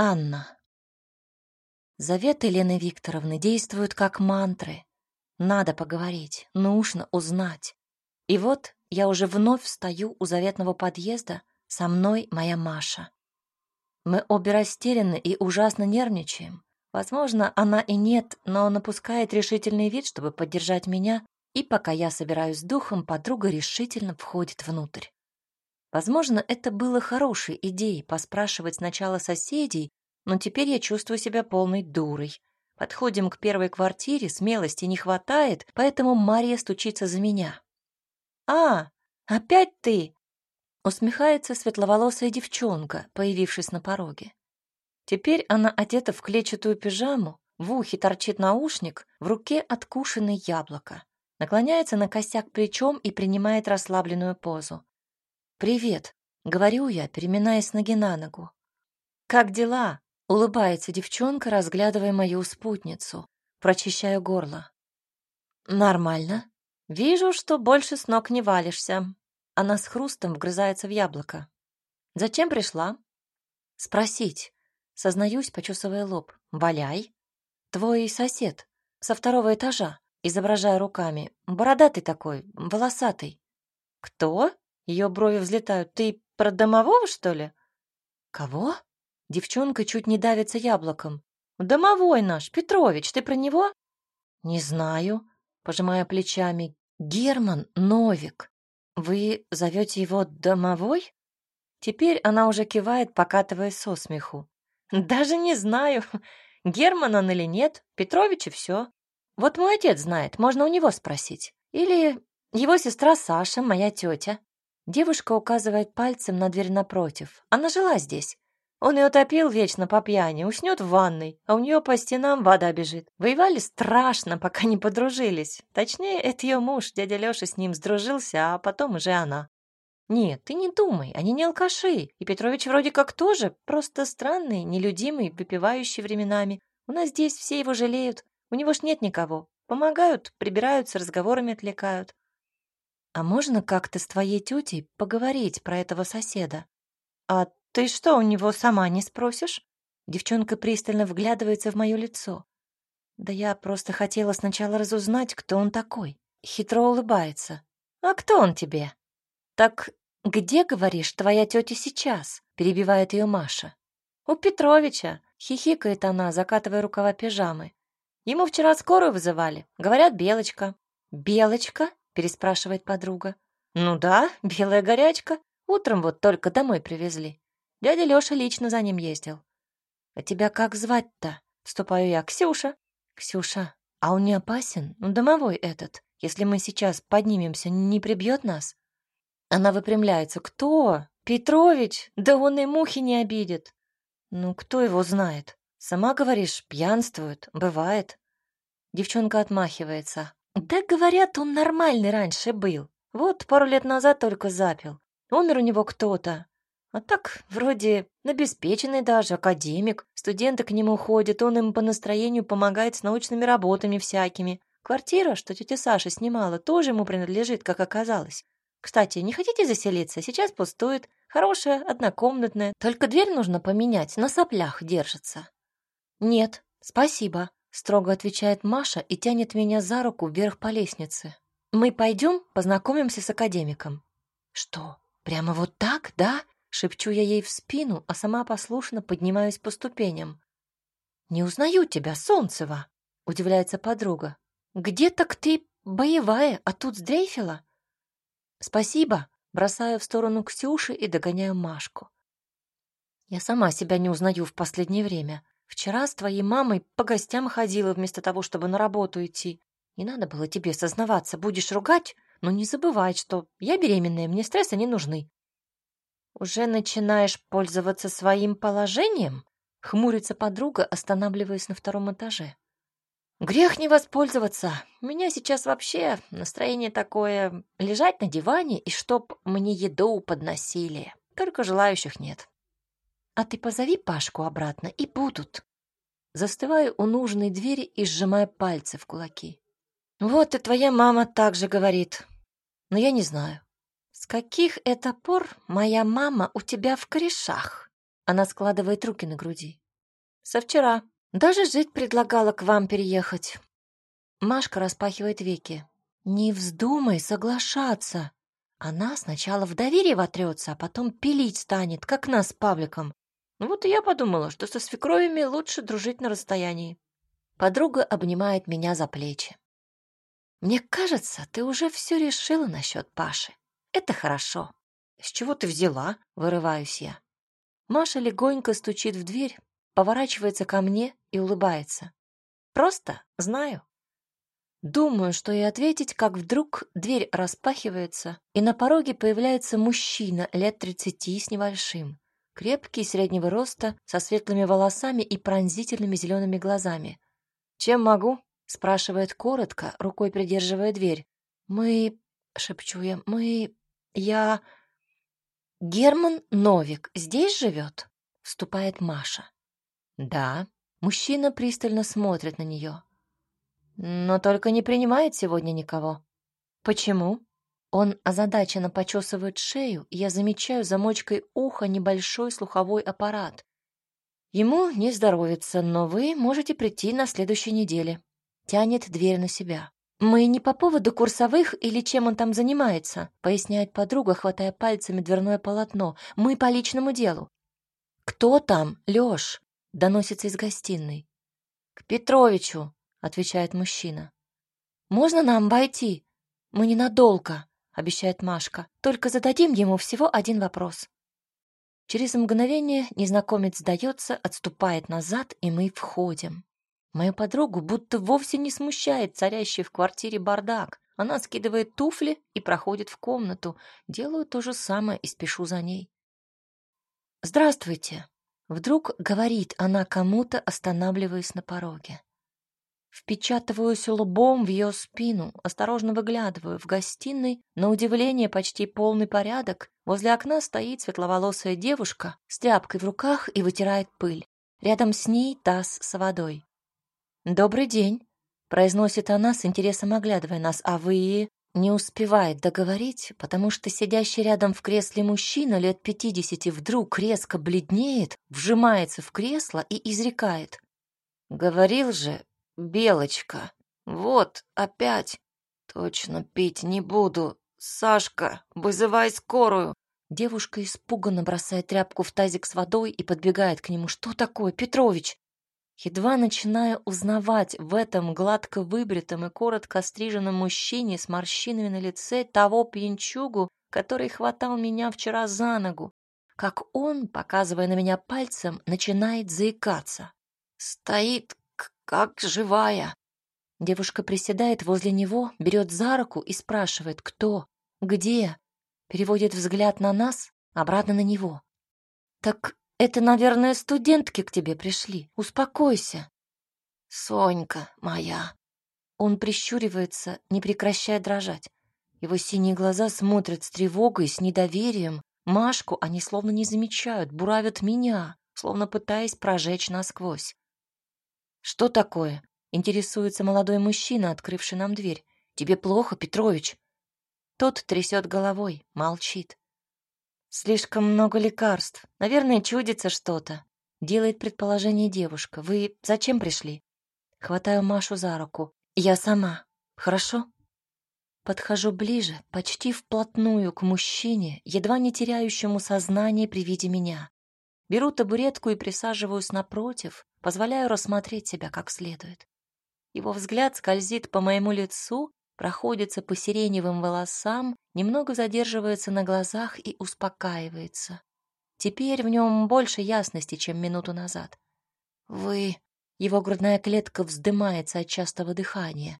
Анна. Заветы Елены Викторовны действуют как мантры. Надо поговорить, нужно узнать. И вот я уже вновь стою у заветного подъезда, со мной моя Маша. Мы обе растеряны и ужасно нервничаем. Возможно, она и нет, но напускает решительный вид, чтобы поддержать меня, и пока я собираюсь с духом, подруга решительно входит внутрь. Возможно, это было хорошей идеей поспрашивать сначала соседей, но теперь я чувствую себя полной дурой. Подходим к первой квартире, смелости не хватает, поэтому Мария стучится за меня. «А, опять ты?» Усмехается светловолосая девчонка, появившись на пороге. Теперь она одета в клетчатую пижаму, в ухе торчит наушник, в руке откушенное яблоко. Наклоняется на косяк плечом и принимает расслабленную позу. «Привет», — говорю я, переминаясь ноги на ногу. «Как дела?» — улыбается девчонка, разглядывая мою спутницу. Прочищаю горло. «Нормально. Вижу, что больше с ног не валишься». Она с хрустом вгрызается в яблоко. «Зачем пришла?» «Спросить». Сознаюсь, почесывая лоб. «Валяй». «Твой сосед. Со второго этажа», изображая руками. «Бородатый такой, волосатый». «Кто?» Ее брови взлетают. «Ты про домового, что ли?» «Кого?» Девчонка чуть не давится яблоком. «Домовой наш, Петрович, ты про него?» «Не знаю», — пожимая плечами. «Герман Новик. Вы зовете его домовой?» Теперь она уже кивает, покатываясь со смеху. «Даже не знаю, Герман он или нет, Петрович и все. Вот мой отец знает, можно у него спросить. Или его сестра Саша, моя тетя. Девушка указывает пальцем на дверь напротив. Она жила здесь. Он ее топил вечно по пьяни, уснет в ванной, а у нее по стенам вода бежит. Воевали страшно, пока не подружились. Точнее, это ее муж, дядя Леша с ним сдружился, а потом уже она. Нет, ты не думай, они не алкаши. И Петрович вроде как тоже, просто странный, нелюдимый, выпивающий временами. У нас здесь все его жалеют, у него ж нет никого. Помогают, прибираются, разговорами отвлекают. «А можно как-то с твоей тетей поговорить про этого соседа?» «А ты что, у него сама не спросишь?» Девчонка пристально вглядывается в мое лицо. «Да я просто хотела сначала разузнать, кто он такой». Хитро улыбается. «А кто он тебе?» «Так где, говоришь, твоя тетя сейчас?» Перебивает ее Маша. «У Петровича», — хихикает она, закатывая рукава пижамы. «Ему вчера скорую вызывали. Говорят, Белочка». «Белочка?» Переспрашивает подруга. Ну да, белая горячка. Утром вот только домой привезли. Дядя Лёша лично за ним ездил. А тебя как звать-то? Вступаю я. Ксюша. Ксюша, а он не опасен? Ну, домовой этот. Если мы сейчас поднимемся, не прибьет нас? Она выпрямляется. Кто? Петрович? Да он и мухи не обидит. Ну, кто его знает? Сама говоришь, пьянствует. Бывает. Девчонка отмахивается. Да, говорят, он нормальный раньше был. Вот пару лет назад только запил. Умер у него кто-то. А так, вроде, обеспеченный даже, академик. Студенты к нему ходят, он им по настроению помогает с научными работами всякими. Квартира, что тетя Саша снимала, тоже ему принадлежит, как оказалось. Кстати, не хотите заселиться? Сейчас пустует. Хорошая, однокомнатная. Только дверь нужно поменять, на соплях держится. Нет, спасибо. Строго отвечает Маша и тянет меня за руку вверх по лестнице. Мы пойдем познакомимся с академиком. Что, прямо вот так, да? Шепчу я ей в спину, а сама послушно поднимаюсь по ступеням. «Не узнаю тебя, Солнцева!» — удивляется подруга. «Где так ты боевая, а тут сдрейфила?» «Спасибо!» — бросаю в сторону Ксюши и догоняю Машку. Я сама себя не узнаю в последнее время. Вчера с твоей мамой по гостям ходила вместо того, чтобы на работу идти. Не надо было тебе сознаваться, будешь ругать, но не забывай, что я беременная, мне стрессы не нужны. Уже начинаешь пользоваться своим положением? Хмурится подруга, останавливаясь на втором этаже. Грех не воспользоваться. У меня сейчас вообще настроение такое лежать на диване и чтоб мне еду подносили. Только желающих нет. А ты позови Пашку обратно, и будут. Застываю у нужной двери и сжимаю пальцы в кулаки. Вот и твоя мама так же говорит. Но я не знаю. С каких это пор моя мама у тебя в корешах? Она складывает руки на груди. со вчера. Даже жить предлагала к вам переехать. Машка распахивает веки. Не вздумай соглашаться. Она сначала в доверие вотрется, а потом пилить станет, как нас с Павликом. Ну вот и я подумала, что со свекровями лучше дружить на расстоянии. Подруга обнимает меня за плечи. Мне кажется, ты уже все решила насчет Паши. Это хорошо. С чего ты взяла? Вырываюсь я. Маша легонько стучит в дверь, поворачивается ко мне и улыбается. Просто знаю. Думаю, что и ответить, как вдруг дверь распахивается, и на пороге появляется мужчина лет тридцати с небольшим. Крепкий, среднего роста, со светлыми волосами и пронзительными зелеными глазами. «Чем могу?» — спрашивает коротко, рукой придерживая дверь. «Мы...» — шепчу я. «Мы... я...» «Герман Новик здесь живет?» — вступает Маша. «Да». Мужчина пристально смотрит на нее. «Но только не принимает сегодня никого». «Почему?» Он озадаченно почесывает шею, и я замечаю замочкой уха небольшой слуховой аппарат. Ему не здоровится, но вы можете прийти на следующей неделе. Тянет дверь на себя. «Мы не по поводу курсовых или чем он там занимается», поясняет подруга, хватая пальцами дверное полотно. «Мы по личному делу». «Кто там, Лёш?» доносится из гостиной. «К Петровичу», — отвечает мужчина. «Можно нам войти? Мы ненадолго», обещает Машка. Только зададим ему всего один вопрос. Через мгновение незнакомец сдается, отступает назад, и мы входим. Мою подругу будто вовсе не смущает царящий в квартире бардак. Она скидывает туфли и проходит в комнату. Делаю то же самое и спешу за ней. «Здравствуйте!» Вдруг говорит она кому-то, останавливаясь на пороге. Впечатываюсь лбом в ее спину, осторожно выглядываю. В гостиной, на удивление, почти полный порядок. Возле окна стоит светловолосая девушка с тряпкой в руках и вытирает пыль. Рядом с ней таз с водой. «Добрый день», — произносит она с интересом оглядывая нас. «А вы...» Не успевает договорить, потому что сидящий рядом в кресле мужчина лет пятидесяти вдруг резко бледнеет, вжимается в кресло и изрекает. «Говорил же, Белочка, вот опять. Точно пить не буду. Сашка, вызывай скорую. Девушка испуганно бросает тряпку в тазик с водой и подбегает к нему. Что такое, Петрович? Едва начиная узнавать в этом гладко выбритом и коротко стриженном мужчине с морщинами на лице того пьянчугу, который хватал меня вчера за ногу, как он, показывая на меня пальцем, начинает заикаться. Стоит, как живая. Девушка приседает возле него, берет за руку и спрашивает, кто, где. Переводит взгляд на нас, обратно на него. Так это, наверное, студентки к тебе пришли. Успокойся. Сонька моя. Он прищуривается, не прекращая дрожать. Его синие глаза смотрят с тревогой, с недоверием. Машку они словно не замечают, буравят меня, словно пытаясь прожечь насквозь. «Что такое?» — интересуется молодой мужчина, открывший нам дверь. «Тебе плохо, Петрович?» Тот трясет головой, молчит. «Слишком много лекарств. Наверное, чудится что-то», — делает предположение девушка. «Вы зачем пришли?» Хватаю Машу за руку. «Я сама. Хорошо?» Подхожу ближе, почти вплотную к мужчине, едва не теряющему сознание при виде меня. Беру табуретку и присаживаюсь напротив, позволяю рассмотреть себя как следует. Его взгляд скользит по моему лицу, проходится по сиреневым волосам, немного задерживается на глазах и успокаивается. Теперь в нем больше ясности, чем минуту назад. «Вы...» — его грудная клетка вздымается от частого дыхания.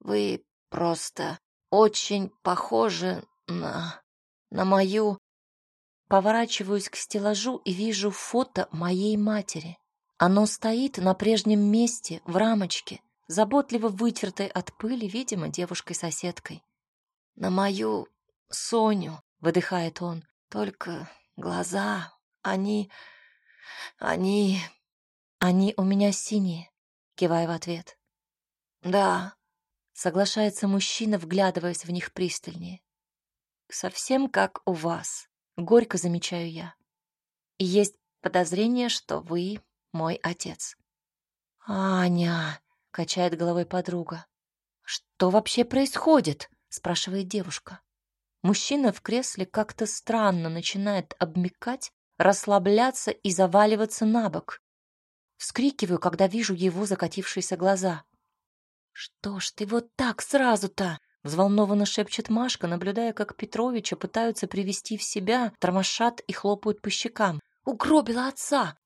«Вы просто очень похожи на... на мою...» Поворачиваюсь к стеллажу и вижу фото моей матери. Оно стоит на прежнем месте, в рамочке, заботливо вытертой от пыли, видимо, девушкой-соседкой. «На мою Соню», — выдыхает он, — «только глаза, они... они...» «Они у меня синие», — киваю в ответ. «Да», — соглашается мужчина, вглядываясь в них пристальнее. «Совсем как у вас», — горько замечаю я. «И есть подозрение, что вы мой отец. «Аня!» — качает головой подруга. «Что вообще происходит?» — спрашивает девушка. Мужчина в кресле как-то странно начинает обмекать, расслабляться и заваливаться на бок. Вскрикиваю, когда вижу его закатившиеся глаза. «Что ж ты вот так сразу-то?» Взволнованно шепчет Машка, наблюдая, как Петровича пытаются привести в себя, тормошат и хлопают по щекам. «Угробила отца!»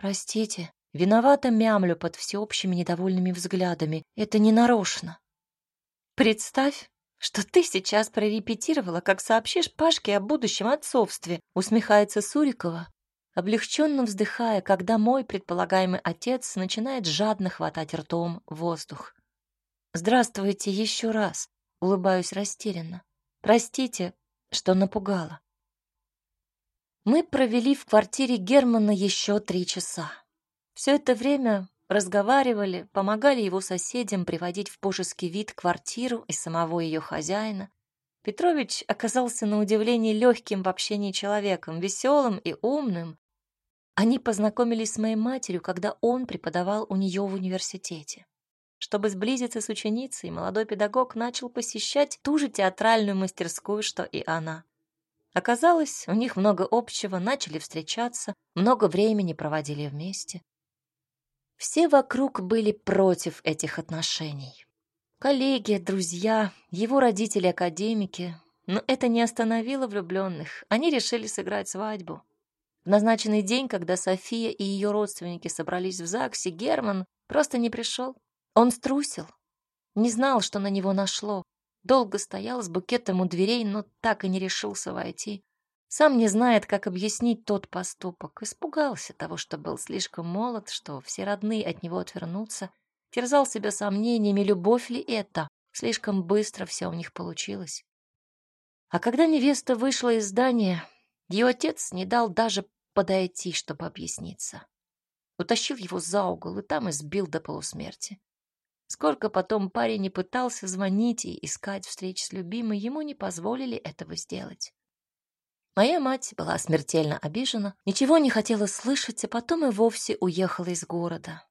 «Простите, виновата мямлю под всеобщими недовольными взглядами. Это не нарочно». «Представь, что ты сейчас прорепетировала, как сообщишь Пашке о будущем отцовстве», усмехается Сурикова, облегченно вздыхая, когда мой предполагаемый отец начинает жадно хватать ртом воздух. «Здравствуйте еще раз. Улыбаюсь растерянно. Простите, что напугала. Мы провели в квартире Германа еще три часа. Все это время разговаривали, помогали его соседям приводить в божеский вид квартиру и самого ее хозяина. Петрович оказался на удивление легким в общении человеком, веселым и умным. Они познакомились с моей матерью, когда он преподавал у нее в университете. Чтобы сблизиться с ученицей, молодой педагог начал посещать ту же театральную мастерскую, что и она. Оказалось, у них много общего, начали встречаться, много времени проводили вместе. Все вокруг были против этих отношений. Коллеги, друзья, его родители-академики. Но это не остановило влюбленных. Они решили сыграть свадьбу. В назначенный день, когда София и ее родственники собрались в ЗАГСе, Герман просто не пришел. Он струсил, не знал, что на него нашло. Долго стоял с букетом у дверей, но так и не решился войти. Сам не знает, как объяснить тот поступок. Испугался того, что был слишком молод, что все родные от него отвернутся. Терзал себя сомнениями, любовь ли это. Слишком быстро все у них получилось. А когда невеста вышла из здания, ее отец не дал даже подойти, чтобы объясниться. Утащил его за угол и там избил до полусмерти. Сколько потом парень не пытался звонить и искать встреч с любимой, ему не позволили этого сделать. Моя мать была смертельно обижена, ничего не хотела слышать, а потом и вовсе уехала из города.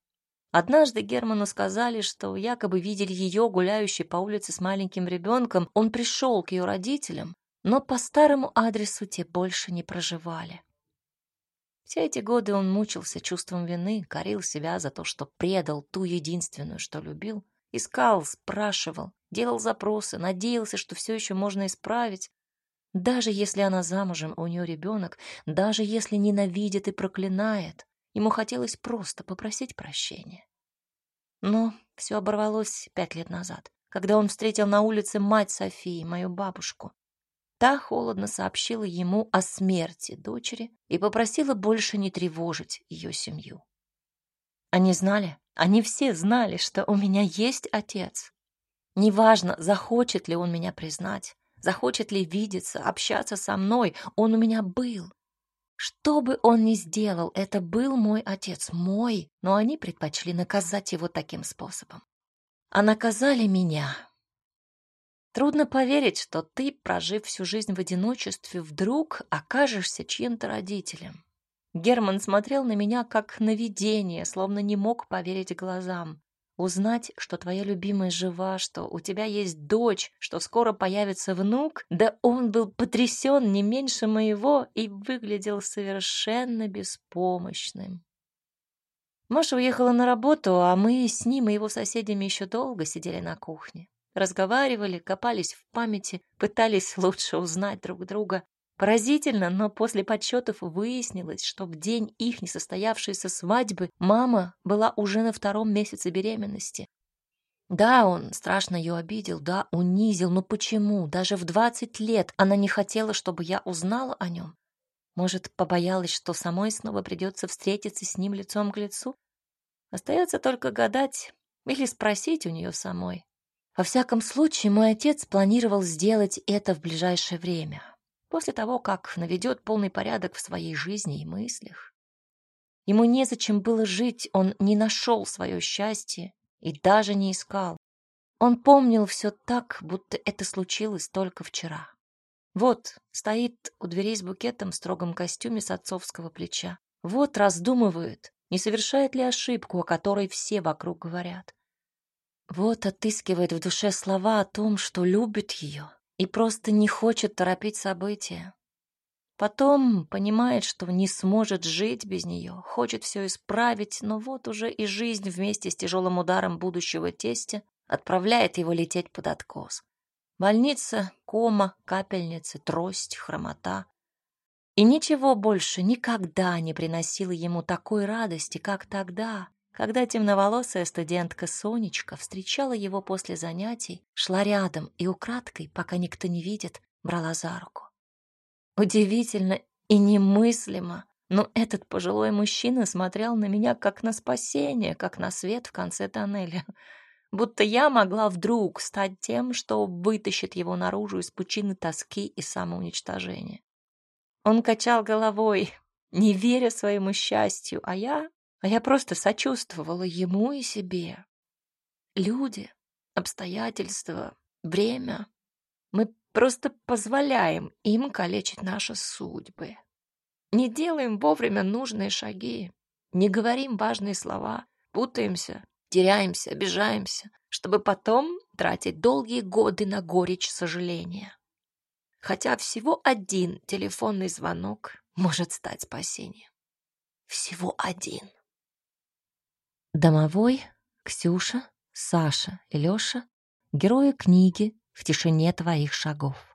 Однажды Герману сказали, что якобы видели ее гуляющей по улице с маленьким ребенком. Он пришел к ее родителям, но по старому адресу те больше не проживали. Все эти годы он мучился чувством вины, корил себя за то, что предал ту единственную, что любил. Искал, спрашивал, делал запросы, надеялся, что все еще можно исправить. Даже если она замужем, у нее ребенок, даже если ненавидит и проклинает, ему хотелось просто попросить прощения. Но все оборвалось пять лет назад, когда он встретил на улице мать Софии, мою бабушку. Та холодно сообщила ему о смерти дочери и попросила больше не тревожить ее семью. Они знали, они все знали, что у меня есть отец. Неважно, захочет ли он меня признать, захочет ли видеться, общаться со мной, он у меня был. Что бы он ни сделал, это был мой отец, мой, но они предпочли наказать его таким способом. А наказали меня Трудно поверить, что ты, прожив всю жизнь в одиночестве, вдруг окажешься чьим-то родителем. Герман смотрел на меня как на видение, словно не мог поверить глазам. Узнать, что твоя любимая жива, что у тебя есть дочь, что скоро появится внук, да он был потрясен не меньше моего и выглядел совершенно беспомощным. Маша уехала на работу, а мы с ним и его соседями еще долго сидели на кухне. Разговаривали, копались в памяти, пытались лучше узнать друг друга. Поразительно, но после подсчетов выяснилось, что в день их несостоявшейся свадьбы мама была уже на втором месяце беременности. Да, он страшно ее обидел, да, унизил, но почему? Даже в двадцать лет она не хотела, чтобы я узнала о нем. Может, побоялась, что самой снова придется встретиться с ним лицом к лицу? Остается только гадать или спросить у нее самой. Во всяком случае, мой отец планировал сделать это в ближайшее время, после того, как наведет полный порядок в своей жизни и мыслях. Ему незачем было жить, он не нашел свое счастье и даже не искал. Он помнил все так, будто это случилось только вчера. Вот стоит у дверей с букетом в строгом костюме с отцовского плеча. Вот раздумывает, Не совершает ли ошибку, о которой все вокруг говорят? Вот отыскивает в душе слова о том, что любит ее и просто не хочет торопить события. Потом понимает, что не сможет жить без нее, хочет все исправить, но вот уже и жизнь вместе с тяжелым ударом будущего тестя отправляет его лететь под откос. Больница, кома, капельницы, трость, хромота. И ничего больше никогда не приносило ему такой радости, как тогда, когда темноволосая студентка Сонечка встречала его после занятий, шла рядом и украдкой, пока никто не видит, брала за руку. Удивительно и немыслимо, но этот пожилой мужчина смотрел на меня как на спасение, как на свет в конце тоннеля. Будто я могла вдруг стать тем, что вытащит его наружу из пучины тоски и самоуничтожения. Он качал головой, не веря своему счастью, а я а я просто сочувствовала ему и себе. Люди, обстоятельства, время. Мы просто позволяем им калечить наши судьбы. Не делаем вовремя нужные шаги, не говорим важные слова, путаемся, теряемся, обижаемся, чтобы потом тратить долгие годы на горечь сожаления. Хотя всего один телефонный звонок может стать спасением. Всего один. Домовой, Ксюша, Саша и Лёша — герои книги «В тишине твоих шагов».